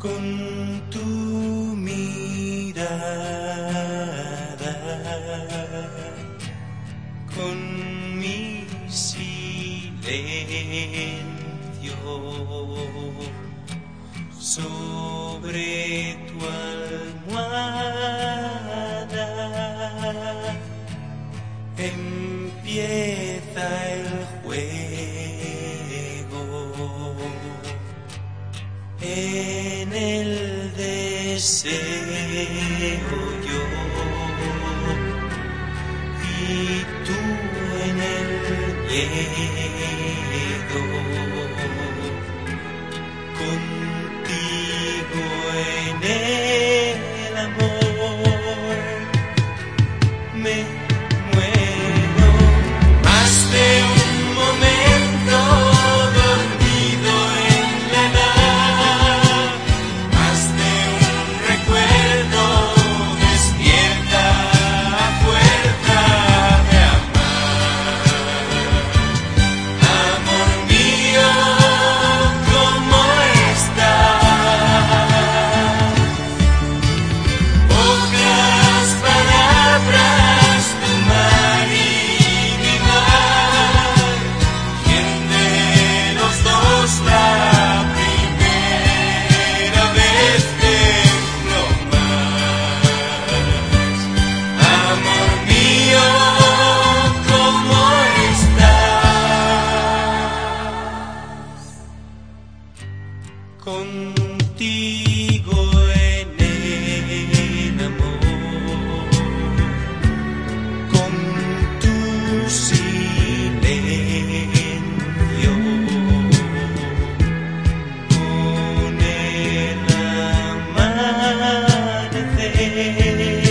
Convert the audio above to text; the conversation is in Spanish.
con tu mirada, mi silencio sobre. Deseo yo. Y tú en el miedo You.